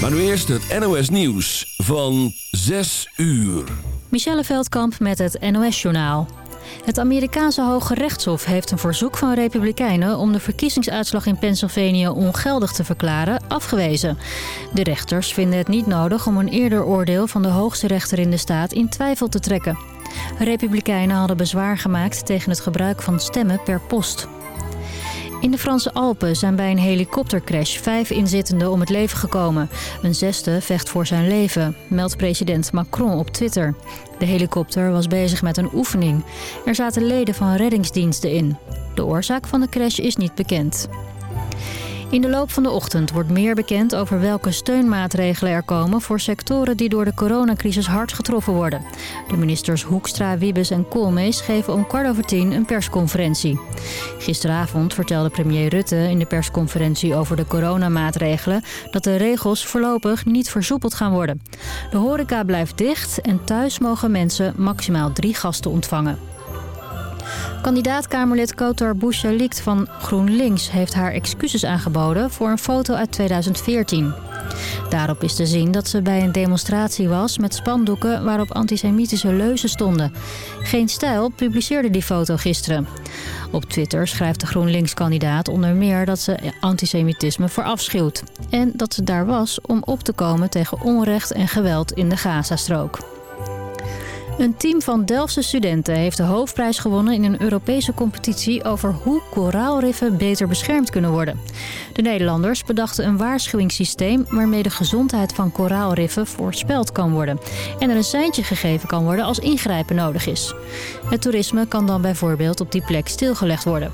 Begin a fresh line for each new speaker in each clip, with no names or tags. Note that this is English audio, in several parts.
Maar nu eerst het NOS Nieuws van 6 uur.
Michelle Veldkamp met het NOS-journaal. Het Amerikaanse Hoge Rechtshof heeft een verzoek van Republikeinen... om de verkiezingsuitslag in Pennsylvania ongeldig te verklaren, afgewezen. De rechters vinden het niet nodig om een eerder oordeel... van de hoogste rechter in de staat in twijfel te trekken. Republikeinen hadden bezwaar gemaakt tegen het gebruik van stemmen per post. In de Franse Alpen zijn bij een helikoptercrash vijf inzittenden om het leven gekomen. Een zesde vecht voor zijn leven, meldt president Macron op Twitter. De helikopter was bezig met een oefening. Er zaten leden van reddingsdiensten in. De oorzaak van de crash is niet bekend. In de loop van de ochtend wordt meer bekend over welke steunmaatregelen er komen voor sectoren die door de coronacrisis hard getroffen worden. De ministers Hoekstra, Wiebes en Koolmees geven om kwart over tien een persconferentie. Gisteravond vertelde premier Rutte in de persconferentie over de coronamaatregelen dat de regels voorlopig niet versoepeld gaan worden. De horeca blijft dicht en thuis mogen mensen maximaal drie gasten ontvangen. Kandidaat-Kamerlid Kotar Bouchalikt van GroenLinks heeft haar excuses aangeboden voor een foto uit 2014. Daarop is te zien dat ze bij een demonstratie was met spandoeken waarop antisemitische leuzen stonden. Geen Stijl publiceerde die foto gisteren. Op Twitter schrijft de GroenLinks-kandidaat onder meer dat ze antisemitisme verafschuwt. En dat ze daar was om op te komen tegen onrecht en geweld in de Gazastrook. Een team van Delftse studenten heeft de hoofdprijs gewonnen in een Europese competitie over hoe koraalriffen beter beschermd kunnen worden. De Nederlanders bedachten een waarschuwingssysteem waarmee de gezondheid van koraalriffen voorspeld kan worden. En er een seintje gegeven kan worden als ingrijpen nodig is. Het toerisme kan dan bijvoorbeeld op die plek stilgelegd worden.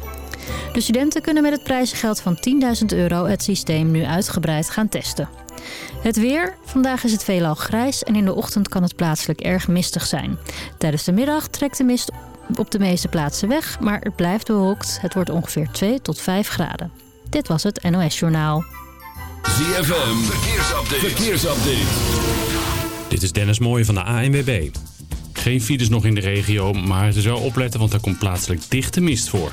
De studenten kunnen met het prijzengeld van 10.000 euro het systeem nu uitgebreid gaan testen. Het weer. Vandaag is het veelal grijs en in de ochtend kan het plaatselijk erg mistig zijn. Tijdens de middag trekt de mist op de meeste plaatsen weg, maar het blijft bewolkt. Het wordt ongeveer 2 tot 5 graden. Dit was het NOS Journaal.
ZFM. Verkeersupdate. Verkeersupdate.
Dit is Dennis Mooij van de ANWB. Geen files nog in de regio, maar het is wel opletten, want er komt plaatselijk dichte mist voor.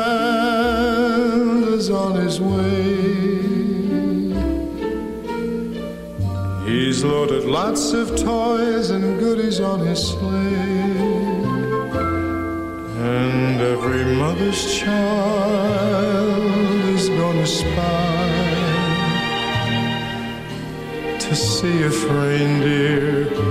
on his way. He's loaded lots of toys and goodies on his sleigh. And every mother's child is gonna spy to see if reindeer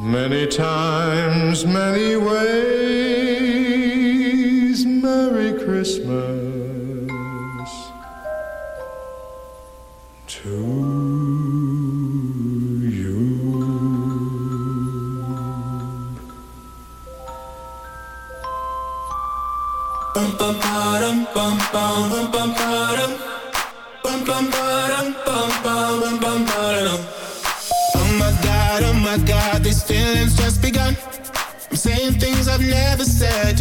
Many times, many ways. Merry Christmas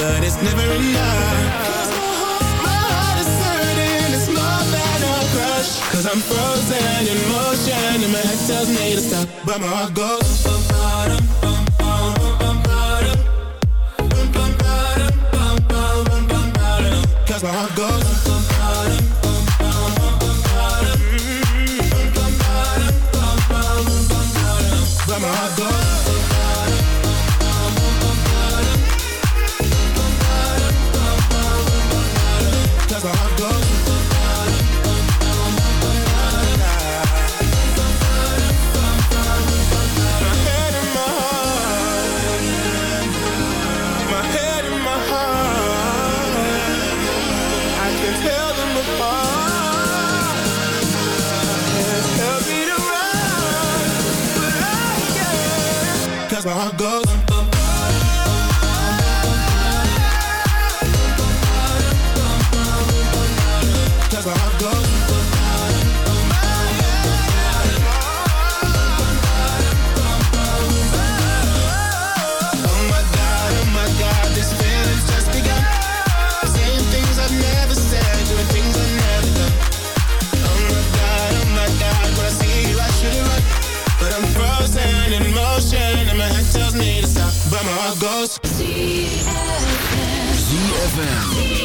but it's never enough. Cause my heart, my heart is hurting It's more than a crush. Cause I'm frozen in motion and my head tells me to stop But my heart goes bum, bum, bum, bum, bum, bum, Cause my heart goes ZFM.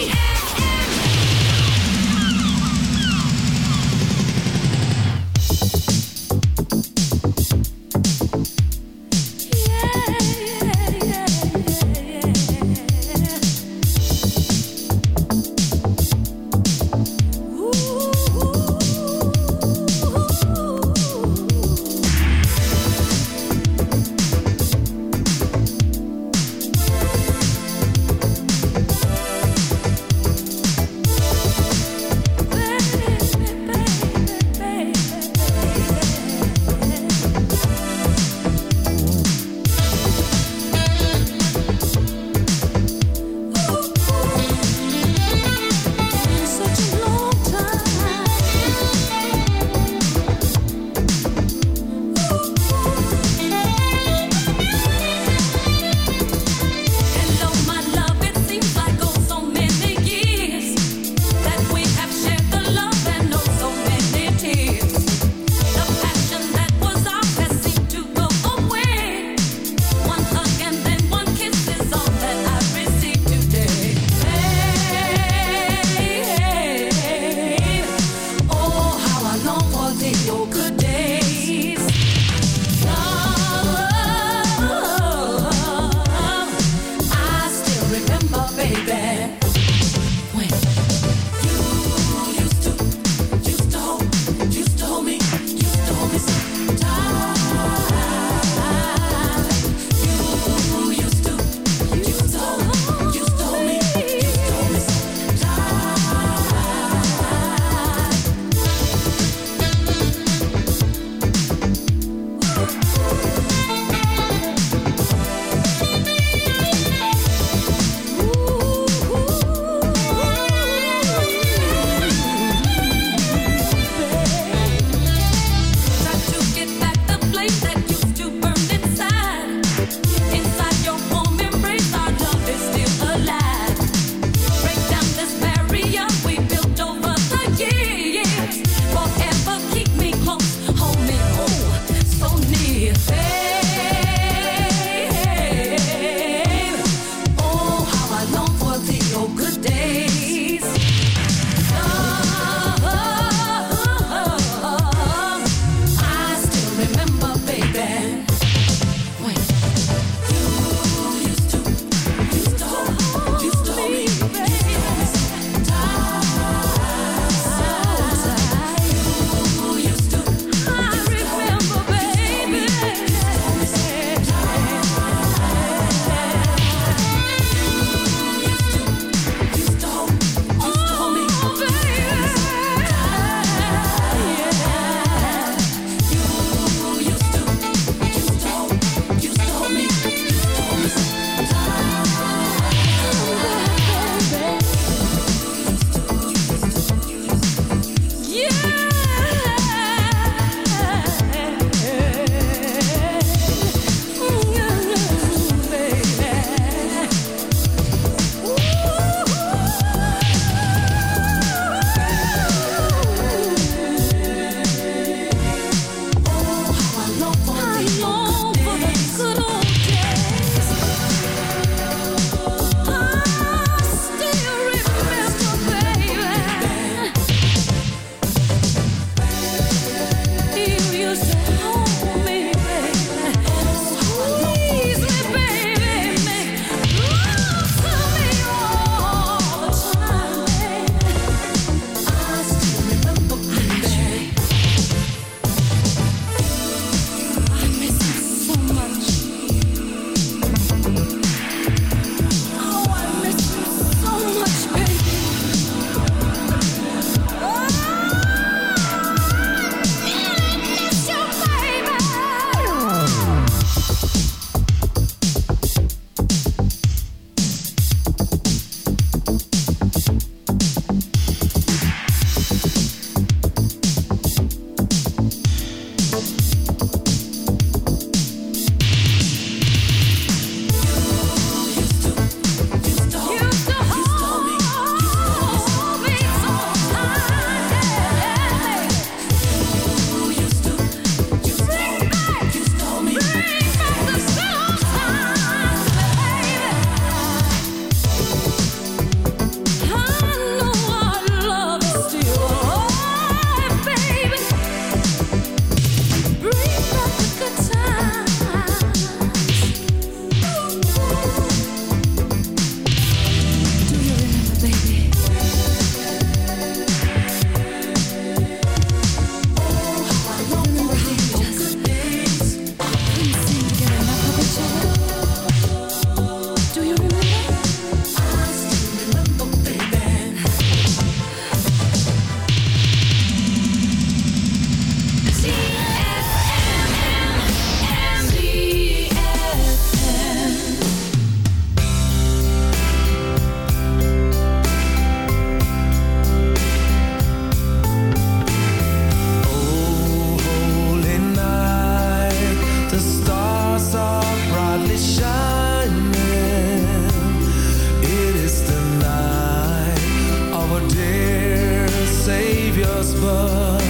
river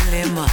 say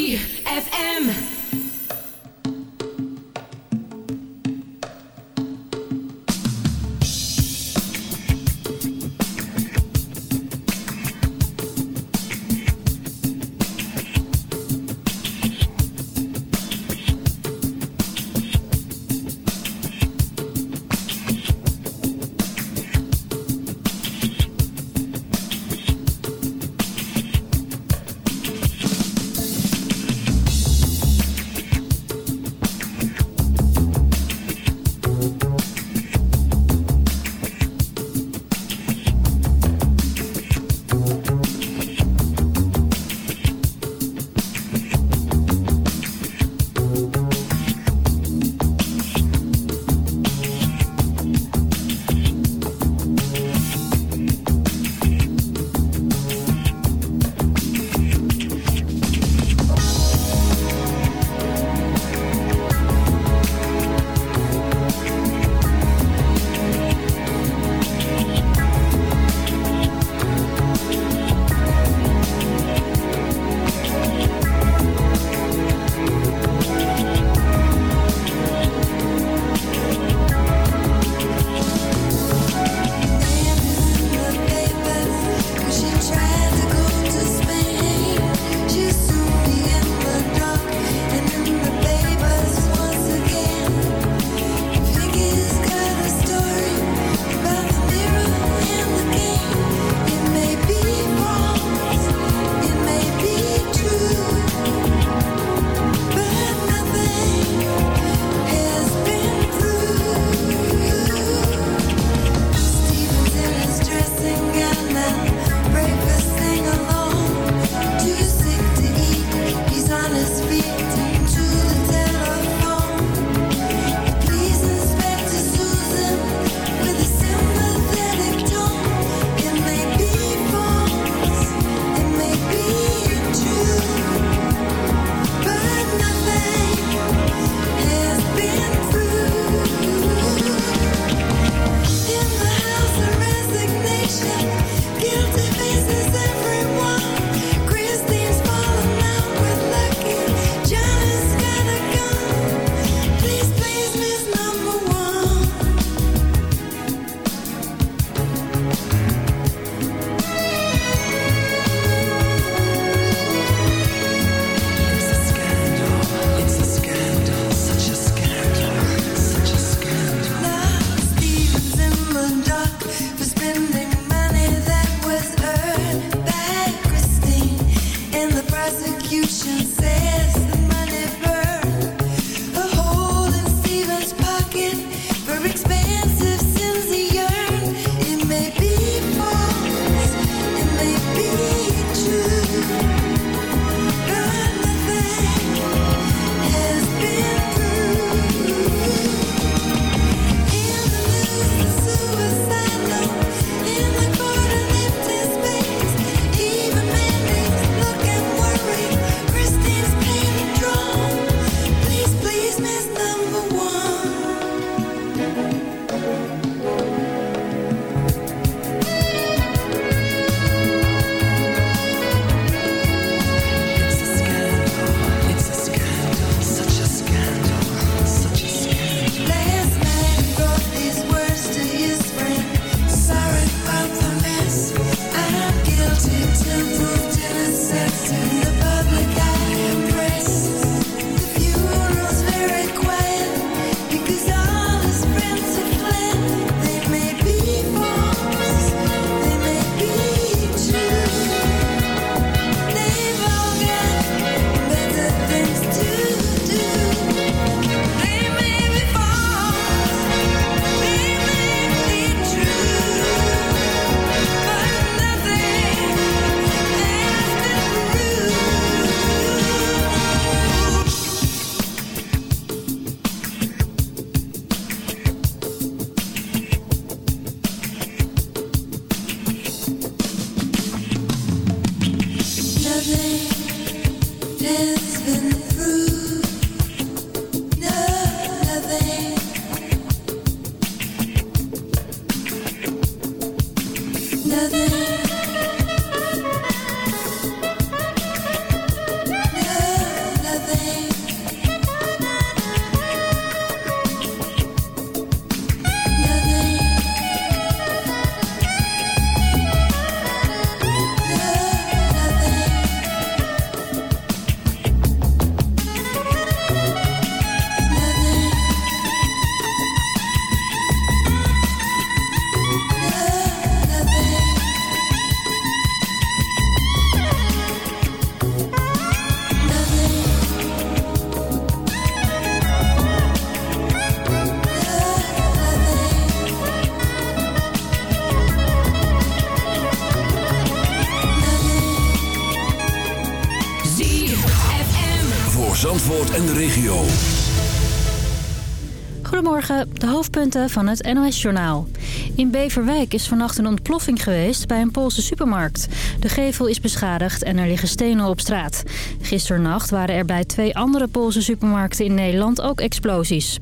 Hoofdpunten van het NOS-journaal. In Beverwijk is vannacht een ontploffing geweest bij een Poolse supermarkt. De gevel is beschadigd en er liggen stenen op straat. Gisternacht waren er bij twee andere Poolse supermarkten in Nederland ook explosies.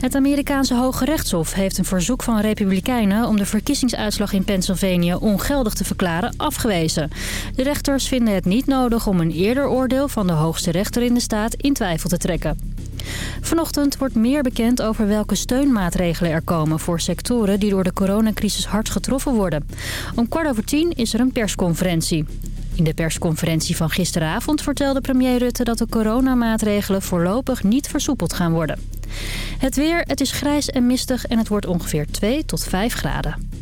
Het Amerikaanse Hoge Rechtshof heeft een verzoek van republikeinen... om de verkiezingsuitslag in Pennsylvania ongeldig te verklaren afgewezen. De rechters vinden het niet nodig om een eerder oordeel van de hoogste rechter in de staat in twijfel te trekken. Vanochtend wordt meer bekend over welke steunmaatregelen er komen voor sectoren die door de coronacrisis hard getroffen worden. Om kwart over tien is er een persconferentie. In de persconferentie van gisteravond vertelde premier Rutte dat de coronamaatregelen voorlopig niet versoepeld gaan worden. Het weer, het is grijs en mistig en het wordt ongeveer 2 tot 5 graden.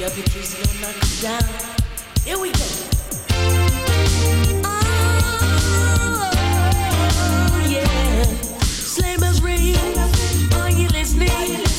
Your knock you down. Here we go. Oh, yeah. Ring. Are you listening?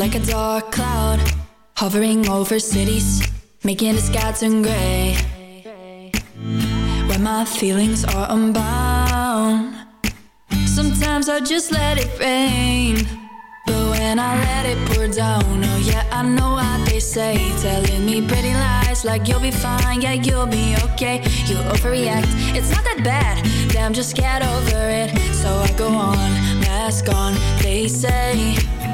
Like a dark cloud hovering over cities, making the sky turn gray. When my feelings are unbound, sometimes I just let it rain. But when I let it pour down, oh yeah, I know what they say, telling me pretty lies lies like you'll be fine, yeah, you'll be okay. You overreact, it's not that bad. Damn, just get over it. So I go on, mask on, they say.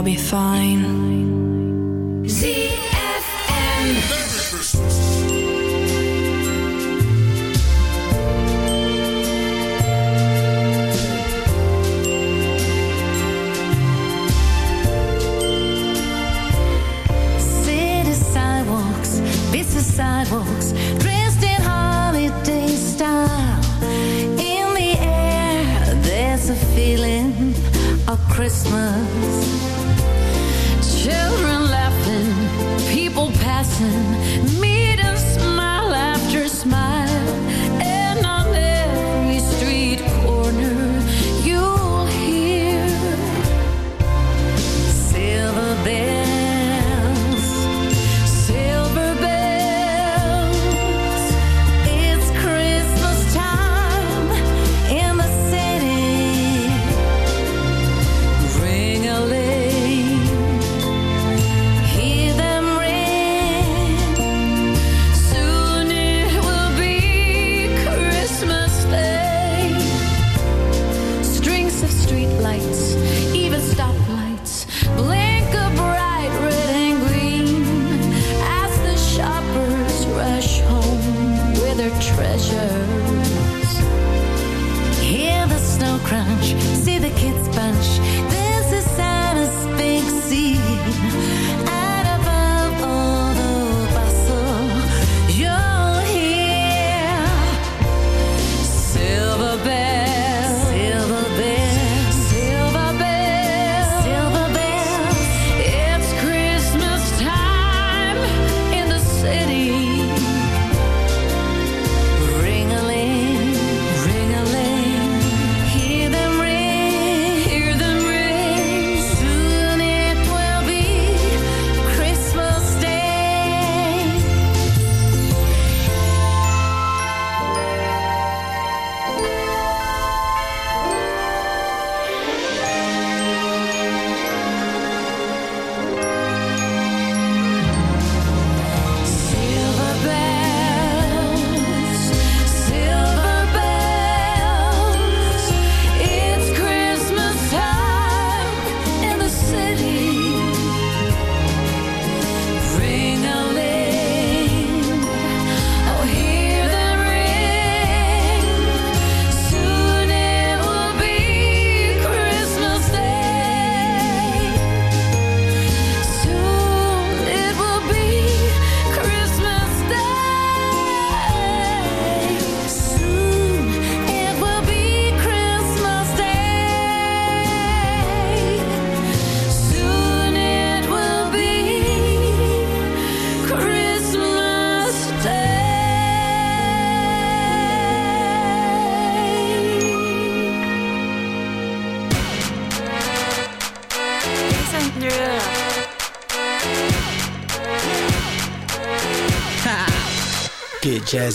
I'll be fine.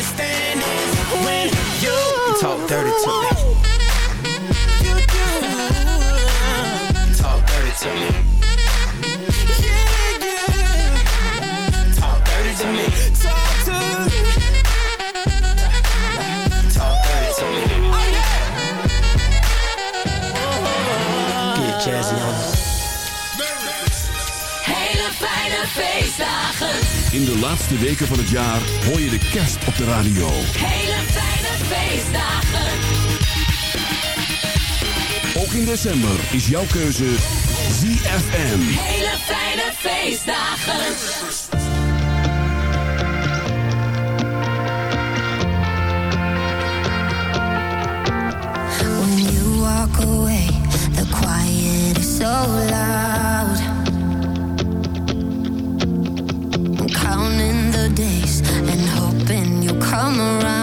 understand is when you, you talk dirty to me. You do. Talk dirty to me.
In de laatste weken van het jaar hoor je de kerst op de radio.
Hele fijne feestdagen.
Ook in december is jouw keuze ZFM.
Hele fijne feestdagen.
When you walk away, the quiet is so loud. And hoping you'll come around.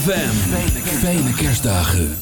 ZFM. Fijne kerstdagen.